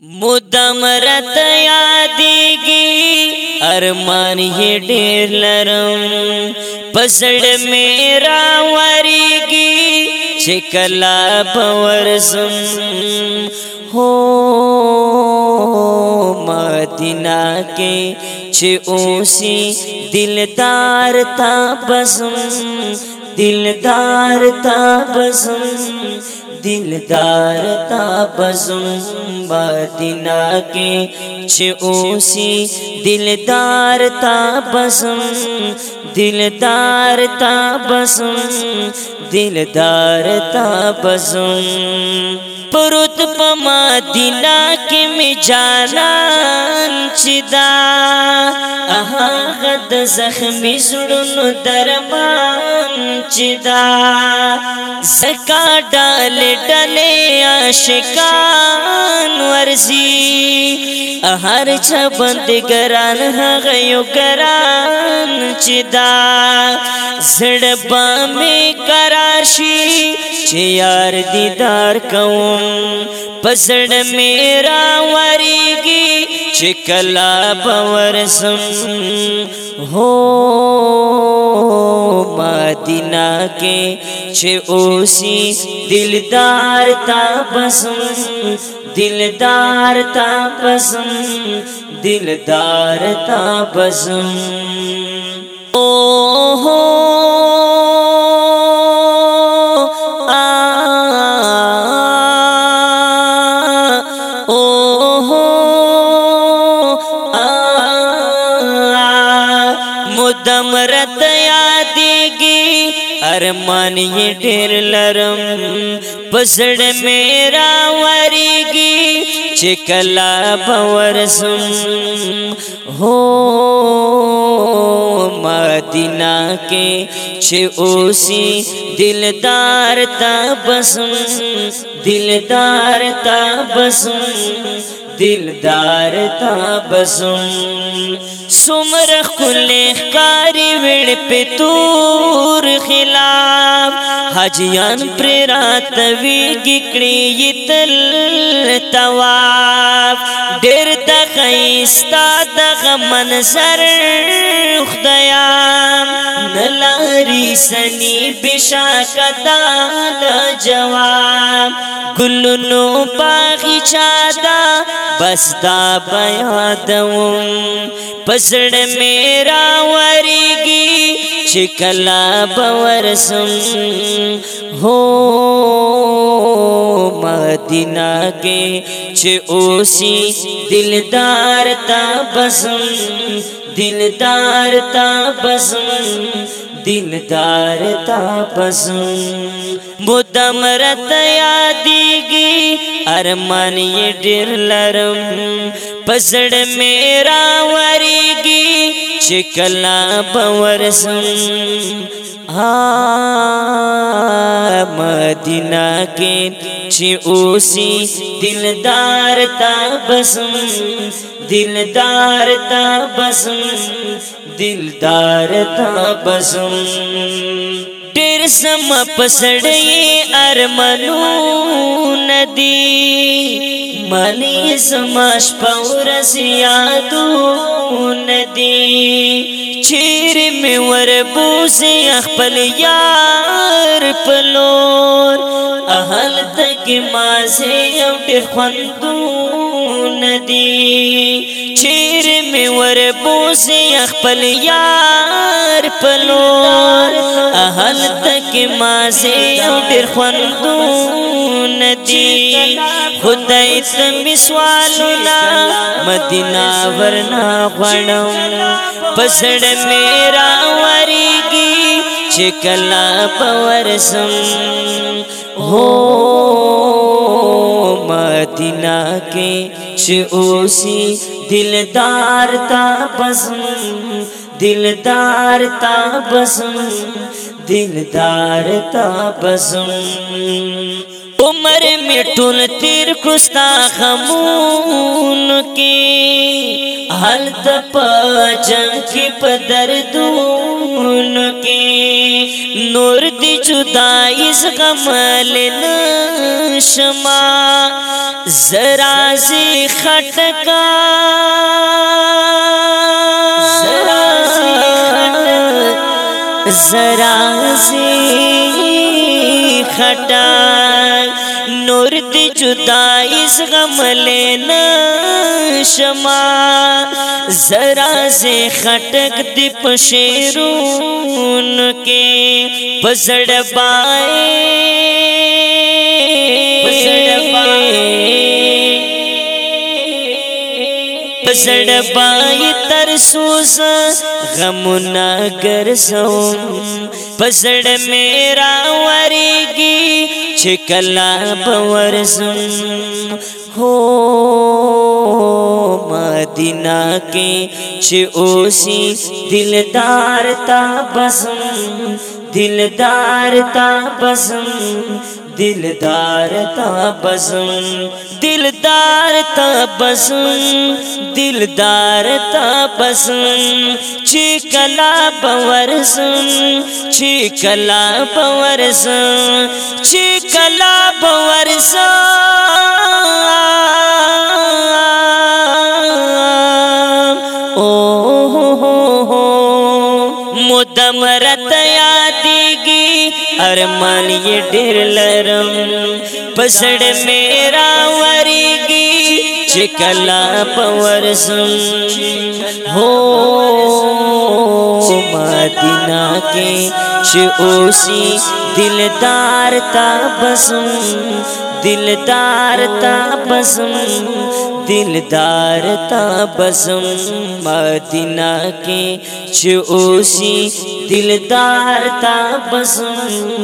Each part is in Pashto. مدام رت یادېږي ارمان یې ډېر لرم پسړ میرا ورېږي چې کلا باور سم هو مدینه کې چې اوسي دلدار تا بسم دلدار تا بسم دلدار تا بس بدن کے چې اوسي دلدار تا بسم دلدار تا بسم دلدار تا بسم پروت پما دلا کې می جانان چې دا هغه د زخمي زړونو درمان چې دا زکا ډاله ډاله عاشقان ورزي هر چا باندې ګران هغه یو ګران چې دا زړه باندې قرار شي چې یار دیدار کوم پسړ میرا وریږي چکلا باور سم ہو مدینہ کے سے اوسی دلدار تا بس دلدار تا پسن دلدار تا بزم او ہو مرت یادی گی ارمان یہ ڈیر لرم پسڑ میرا وری گی چکلا بورسم ہو مدینہ کے چھ اوسی دلدار تا بسم دلدار تا بسم دلدار تا بسم سمرخ کل کار ویړ په تور خلاف حاجیان پر رات ویګی کړي تل طواف ډېر د خیستا د منظر خدایا لري سني بشاکتا لجواب ګلونو باغچا دا بس دا بیادوم پسړ میرا ورګي چې کلا باورسم هو مدینہ کې چې اوسي دلدار تا بسم دلدار تا بسم دلدار تا رت یادی گی ارمان یہ ڈر لرم پسڑ میرا وری گی چکلا بورسن کے چھ اوسی دلدار تاب سسوں دلدار تا سسن دلدار تا بزم ډیر سم پسړې ارمنو ندی ملي سماش پورس یادو ندی چیر می ور بوسه خپل یار پلور اهل تک مازه او ډیر خوندو ندی چیر می ور بوسی خپل یار پلور اهل تک مازه او ډیر خوندون دی خدای ته می سوالنا مدینہ ورنا غړم پسړ میرا وریږي چې کلا پورسم هو مدینہ کے چوسی دلدار تا بزم دلدار تا بزم دلدار تا بزم عمر میں ٹھول تیر کستا خمون کی حل تپا جنگ کی پدر دون کی نور دی جدائی زغم لنا شما زرازی خٹکا زرازی خٹکا نور دی جدائی زغم لینا شما زرا سے خٹک دی پشیرون کے پزڑ بائے پزڑ بائے پزڑ بائے ترسوز غمنا گرسوم پزڑ میرا ورگی छिकला बवर सु हो دلدار تا छ دلدار تا दिलार دلدار تا तसुम دلدار تا تسن دلدار تا تسن چی کلا پورسن چی کلا پورسن چی کلا پورسن او ہو ہو ہو مدم رت یادی گی ارمان یہ ڈر لرم پسڑ میرا چکلا پور پورس ہو مدینہ کے دلدارتا دلدار تا بسم دلدار تا بسم دلدار تا مدینہ کے چی دلدارتا بسم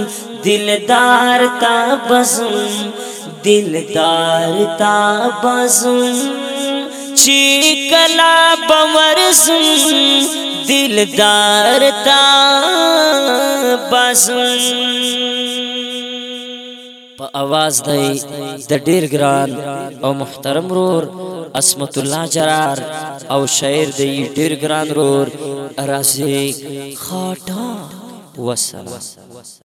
تا بسم دلدار تا بزن چی کلا بورزن دلدار تا بزن په आवाज دی د ډیر ګران او محترم رور اسمت الله جرار او شاعر دی ډیر ګران رور راسي خاطا وسلام